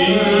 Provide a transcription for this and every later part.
In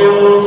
어려운